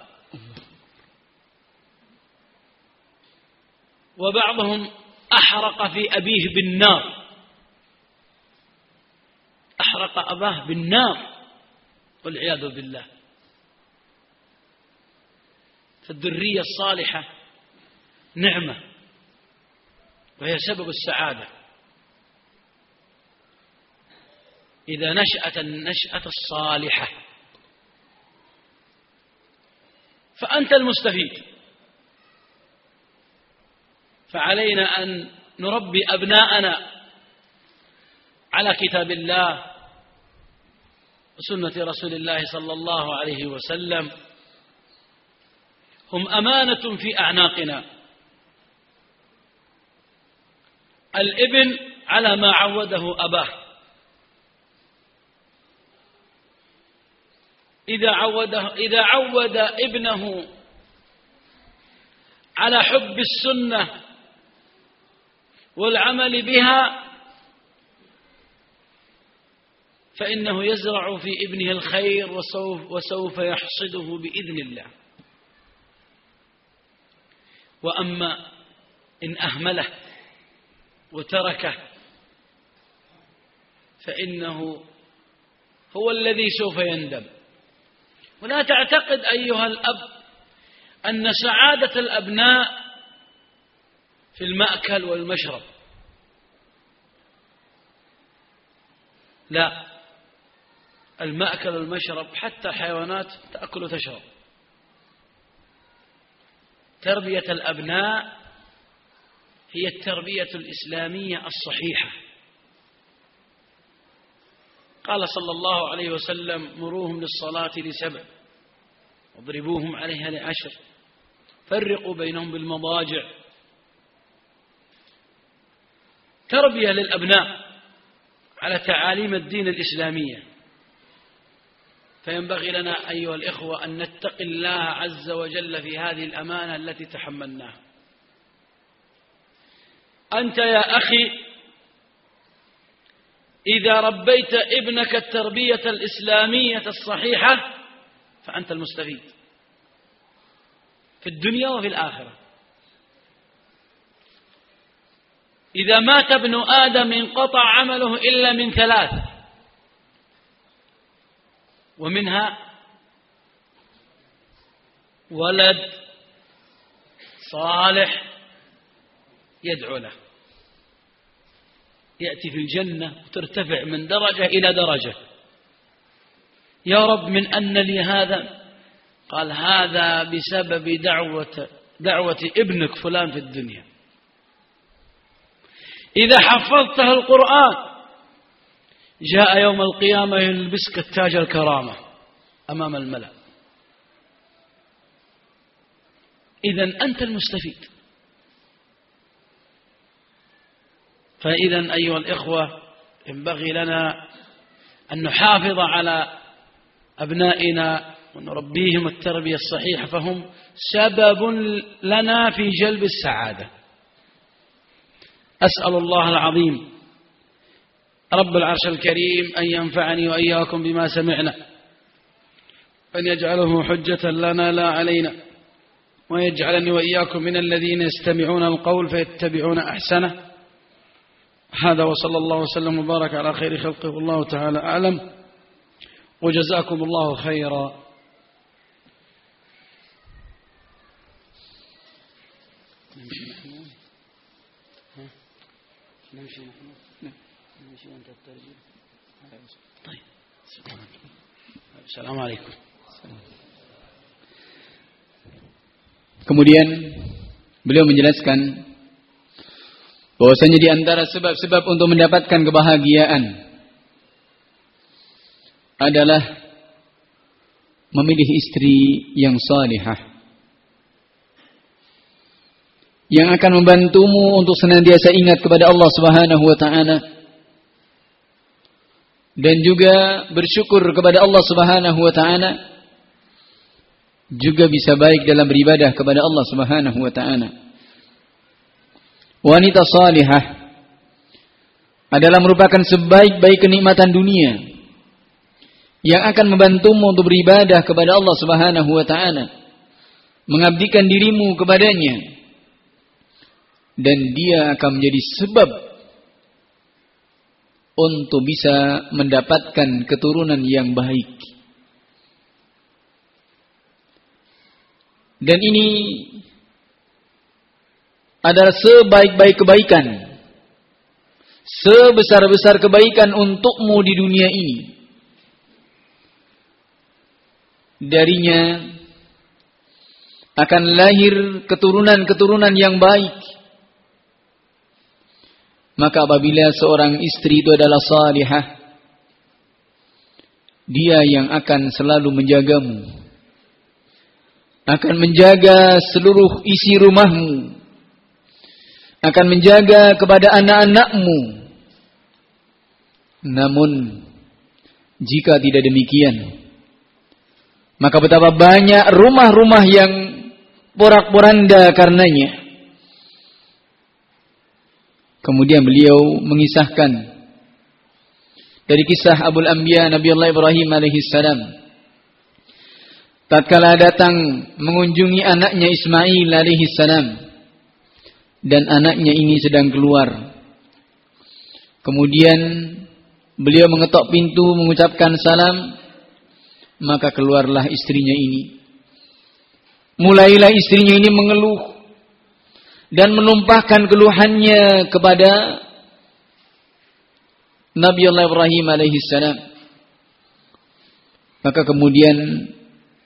Speaker 1: وبعضهم أحرق في أبيه بالنار. أحرق أباه بالنار. والعياذ بالله. فالذرية الصالحة نعمة وهي سبب السعادة. إذا نشأت النشأة الصالحة. فأنت المستفيد. فعلينا أن نربي أبناءنا على كتاب الله وسنة رسول الله صلى الله عليه وسلم. هم أمانة في أعناقنا. الإبن على ما عوده أباه. إذا عوده إذا عود ابنه على حب السنة والعمل بها فإنه يزرع في ابنه الخير وسوف, وسوف يحصده بإذن الله. وأما إن أهمله وتركه فإنه هو الذي سوف يندم. ولا تعتقد أيها الأب أن سعادة الأبناء في المأكل والمشرب. لا المأكل والمشرب حتى الحيوانات تأكل وتشرب. تربية الأبناء هي التربية الإسلامية الصحيحة. قال صلى الله عليه وسلم مروهم للصلاة لسبع واضربوهم عليها لعشر فرقوا بينهم بالمضاجع. تربية للأبناء على تعاليم الدين الإسلامية. فينبغي لنا أيها الإخوة أن نتقي الله عز وجل في هذه الأمانة التي تحملناها. أنت يا أخي إذا ربيت ابنك التربية الإسلامية الصحيحة فأنت المستفيد. في الدنيا وفي الآخرة. إذا مات ابن آدم انقطع عمله إلا من ثلاث. ومنها ولد صالح يدعو له. يأتي في الجنة وترتفع من درجة إلى درجة. يا رب من أن لي هذا. قال هذا بسبب دعوة دعوة ابنك فلان في الدنيا. إذا حفظته القرآن جاء يوم القيامة يلبسك التاج الكرامة أمام الملأ. إذا أنت المستفيد. فإذا أيها الإخوة ينبغي لنا أن نحافظ على أبنائنا ونربيهم التربية الصحيحة فهم سبب لنا في جلب السعادة. أسأل الله العظيم رب العرش الكريم أن ينفعني وإياكم بما سمعنا وأن يجعله حجة لنا لا علينا ويجعلني وإياكم من الذين يستمعون القول فيتبعون أحسنه هذا وصلى الله وسلم وبارك على خير خلقه. الله تعالى أعلم. وجزاكم الله خيرا. نمشي نحن نمشي وانت الترجمة طيب. السلام عليكم.
Speaker 2: Kemudian beliau menjelaskan bahwasanya di antara sebab-sebab untuk mendapatkan kebahagiaan adalah memilih istri yang salihah. Yang akan membantumu untuk senantiasa ingat kepada Allah Subhanahu wa taala. Dan juga bersyukur kepada Allah Subhanahu wa taala. Juga bisa baik dalam beribadah kepada Allah Subhanahu wa taala. Wanita salihah adalah merupakan sebaik-baik kenikmatan dunia yang akan membantumu untuk beribadah kepada Allah Subhanahu wa taala, mengabdikan dirimu kepadanya dan dia akan menjadi sebab untuk bisa mendapatkan keturunan yang baik. Dan ini adalah sebaik-baik kebaikan. Sebesar-besar kebaikan untukmu di dunia ini. Darinya akan lahir keturunan-keturunan yang baik maka apabila seorang istri itu adalah salihah, dia yang akan selalu menjagamu. Akan menjaga seluruh isi rumahmu. Akan menjaga kepada anak-anakmu. Namun, jika tidak demikian, maka betapa banyak rumah-rumah yang porak-poranda karenanya. Kemudian beliau mengisahkan dari kisah Abu Anbiya Nabi Allah Ibrahim alaihi salam. Tatkala datang mengunjungi anaknya Ismail alaihi salam dan anaknya ini sedang keluar. Kemudian beliau mengetok pintu mengucapkan salam maka keluarlah istrinya ini. Mulailah istrinya ini mengeluh dan menumpahkan keluhannya kepada Nabi Allah Ibrahim alaihi salam. Maka kemudian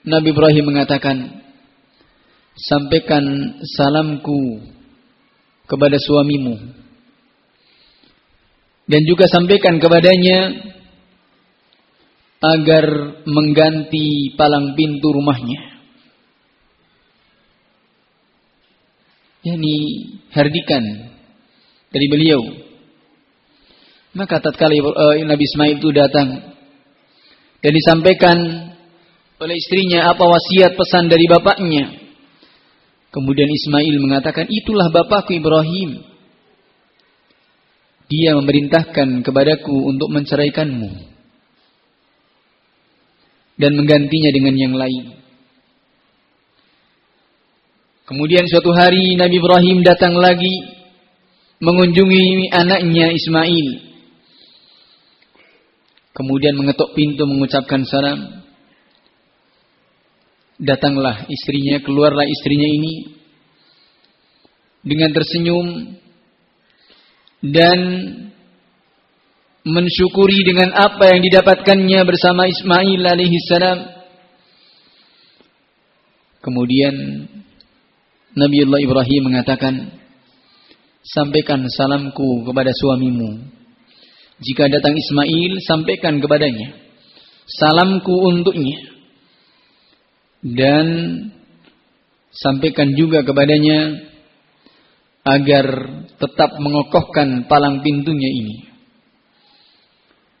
Speaker 2: Nabi Ibrahim mengatakan, sampaikan salamku kepada suamimu dan juga sampaikan kepadanya agar mengganti palang pintu rumahnya. yakni herdikan dari beliau. Maka tatkala uh, Nabi Ismail itu datang dan disampaikan oleh istrinya apa wasiat pesan dari bapaknya. Kemudian Ismail mengatakan, "Itulah bapakku Ibrahim. Dia memerintahkan kepadaku untuk menceraikanmu dan menggantinya dengan yang lain." Kemudian suatu hari Nabi Ibrahim datang lagi mengunjungi anaknya Ismail. Kemudian mengetuk pintu mengucapkan salam. Datanglah istrinya, keluarlah istrinya ini dengan tersenyum dan mensyukuri dengan apa yang didapatkannya bersama Ismail alaihi salam. Kemudian Nabiullah Ibrahim mengatakan, "Sampaikan salamku kepada suamimu. Jika datang Ismail, sampaikan kepadanya salamku untuknya." Dan sampaikan juga kepadanya agar tetap mengokohkan palang pintunya ini.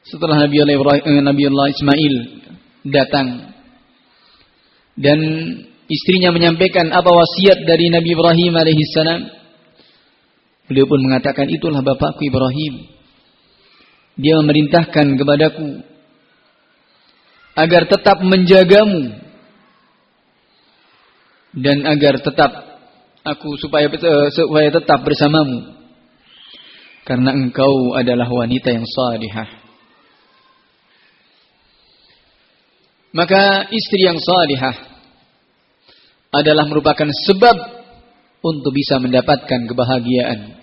Speaker 2: Setelah Nabi Allah, eh, Nabi Allah Ismail datang dan istrinya menyampaikan apa wasiat dari Nabi Ibrahim alaihissalam, beliau pun mengatakan itulah bapakku Ibrahim. Dia memerintahkan kepadaku agar tetap menjagamu dan agar tetap aku supaya eh, supaya tetap bersamamu. Karena engkau adalah wanita yang salihah. Maka istri yang salihah adalah merupakan sebab untuk bisa mendapatkan kebahagiaan.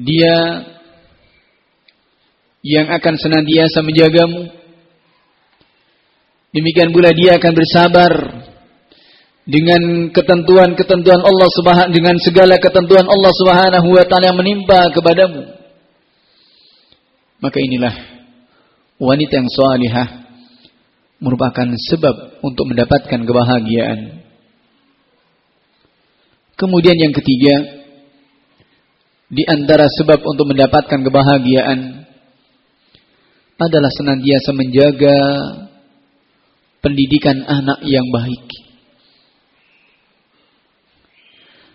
Speaker 2: Dia yang akan senantiasa menjagamu Demikian pula dia akan bersabar dengan ketentuan-ketentuan Allah Subhanahu dengan segala ketentuan Allah Subhanahu wa taala yang menimpa kepadamu. Maka inilah wanita yang salihah merupakan sebab untuk mendapatkan kebahagiaan. Kemudian yang ketiga, di antara sebab untuk mendapatkan kebahagiaan adalah senantiasa menjaga pendidikan anak yang baik.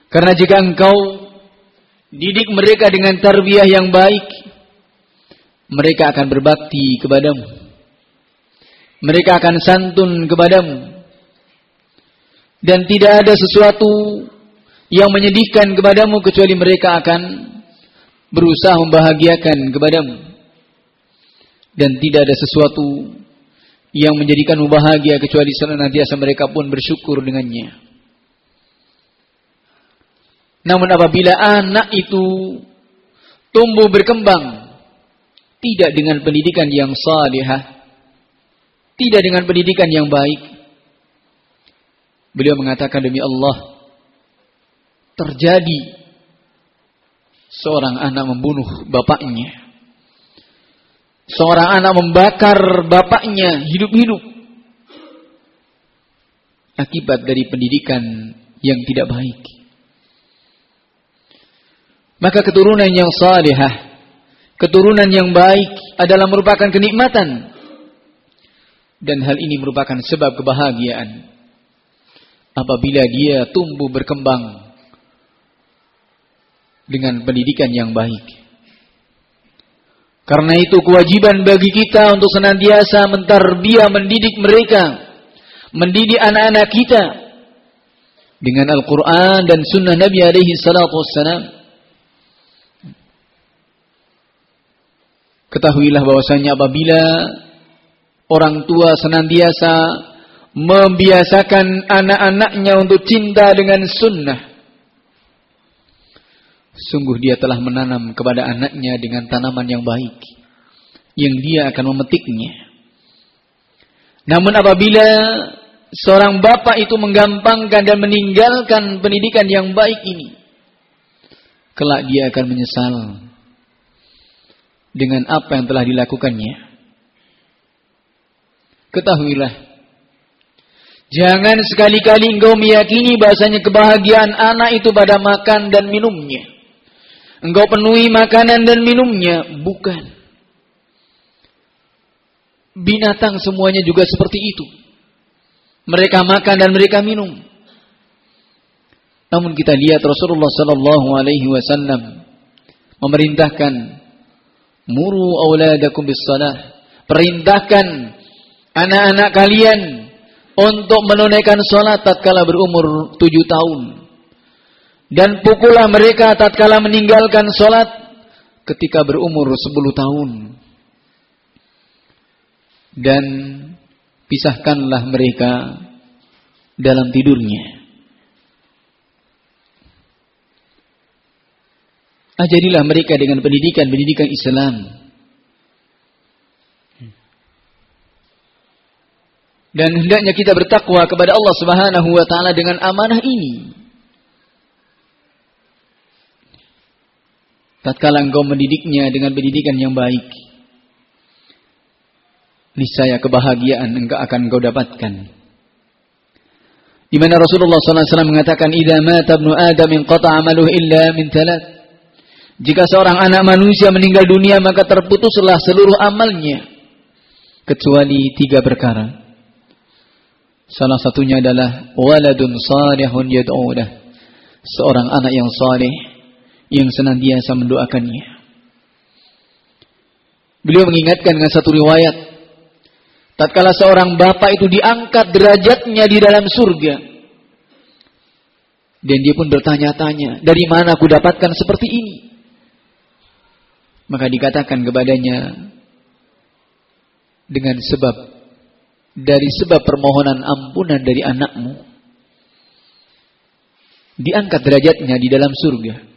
Speaker 2: Karena jika engkau didik mereka dengan tarbiyah yang baik, mereka akan berbakti kepadamu. Mereka akan santun kepadamu. Dan tidak ada sesuatu yang menyedihkan kepadamu kecuali mereka akan berusaha membahagiakan kepadamu. Dan tidak ada sesuatu yang menjadikanmu bahagia kecuali senantiasa mereka pun bersyukur dengannya. Namun apabila anak itu tumbuh berkembang tidak dengan pendidikan yang salihah, tidak dengan pendidikan yang baik, beliau mengatakan demi Allah terjadi seorang anak membunuh bapaknya Seorang anak membakar bapaknya hidup-hidup. Akibat dari pendidikan yang tidak baik. Maka keturunan yang salihah, keturunan yang baik adalah merupakan kenikmatan. Dan hal ini merupakan sebab kebahagiaan. Apabila dia tumbuh berkembang dengan pendidikan yang baik. Karena itu kewajiban bagi kita untuk senantiasa mentarbiah, mendidik mereka, mendidik anak-anak kita dengan Al-Quran dan Sunnah Nabi alaihi salatu wassalam. Ketahuilah bahwasanya apabila orang tua senantiasa membiasakan anak-anaknya untuk cinta dengan sunnah, Sungguh dia telah menanam kepada anaknya dengan tanaman yang baik. Yang dia akan memetiknya. Namun apabila seorang bapak itu menggampangkan dan meninggalkan pendidikan yang baik ini. Kelak dia akan menyesal. Dengan apa yang telah dilakukannya. Ketahuilah. Jangan sekali-kali engkau meyakini bahasanya kebahagiaan anak itu pada makan dan minumnya. Engkau penuhi makanan dan minumnya. Bukan. Binatang semuanya juga seperti itu. Mereka makan dan mereka minum. Namun kita lihat Rasulullah Sallallahu Alaihi Wasallam memerintahkan muru auladakum bis salah perintahkan anak-anak kalian untuk menunaikan sholat tatkala berumur tujuh tahun. Dan pukullah mereka tatkala meninggalkan sholat ketika berumur sepuluh tahun. Dan pisahkanlah mereka dalam tidurnya. Ajarilah mereka dengan pendidikan-pendidikan Islam. Dan hendaknya kita bertakwa kepada Allah Subhanahu wa taala dengan amanah ini. Tatkala engkau mendidiknya dengan pendidikan yang baik, niscaya kebahagiaan engkau akan engkau dapatkan. Di mana Rasulullah SAW mengatakan, "Idza mata ibnu Adam inqata 'amaluhu illa min thalath." Jika seorang anak manusia meninggal dunia maka terputuslah seluruh amalnya kecuali tiga perkara. Salah satunya adalah waladun salihun yad'ulah. Seorang anak yang saleh yang senantiasa mendoakannya. Beliau mengingatkan dengan satu riwayat. Tatkala seorang bapak itu diangkat derajatnya di dalam surga. Dan dia pun bertanya-tanya, dari mana aku dapatkan seperti ini? Maka dikatakan kepadanya, dengan sebab dari sebab permohonan ampunan dari anakmu diangkat derajatnya di dalam surga.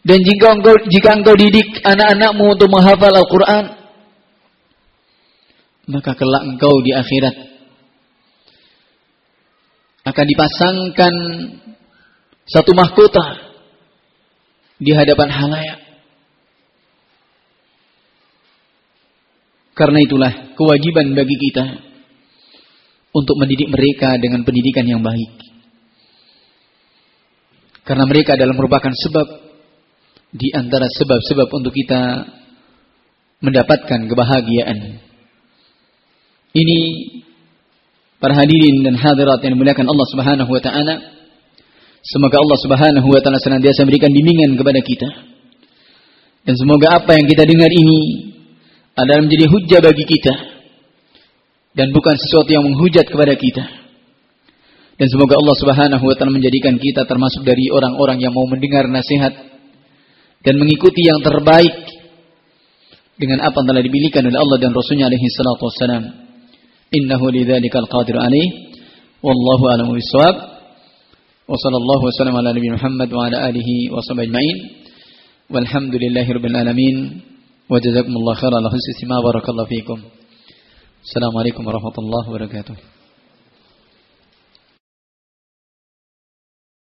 Speaker 2: Dan jika engkau jika engkau didik anak-anakmu untuk menghafal Al-Qur'an maka kelak engkau di akhirat akan dipasangkan satu mahkota di hadapan halayak Karena itulah kewajiban bagi kita untuk mendidik mereka dengan pendidikan yang baik. Karena mereka adalah merupakan sebab di antara sebab-sebab untuk kita mendapatkan kebahagiaan. Ini para hadirin dan hadirat yang dimuliakan Allah Subhanahu wa taala. Semoga Allah Subhanahu wa taala senantiasa memberikan bimbingan kepada kita. Dan semoga apa yang kita dengar ini adalah menjadi hujah bagi kita dan bukan sesuatu yang menghujat kepada kita. Dan semoga Allah Subhanahu wa taala menjadikan kita termasuk dari orang-orang yang mau mendengar nasihat dan mengikuti yang terbaik dengan apa yang telah dibilikan oleh Allah dan Rasulnya alaihi salatu wassalam. Innahu lidzalikal qadir alaih. Wallahu a'lamu biswab Wa sallallahu wasallam ala nabi Muhammad wa ala alihi wa sallam ajma'in. walhamdulillahi rabbil alamin. Wa jazakumullah khairan ala khusus ma barakallahu fikum Assalamualaikum warahmatullahi wabarakatuh.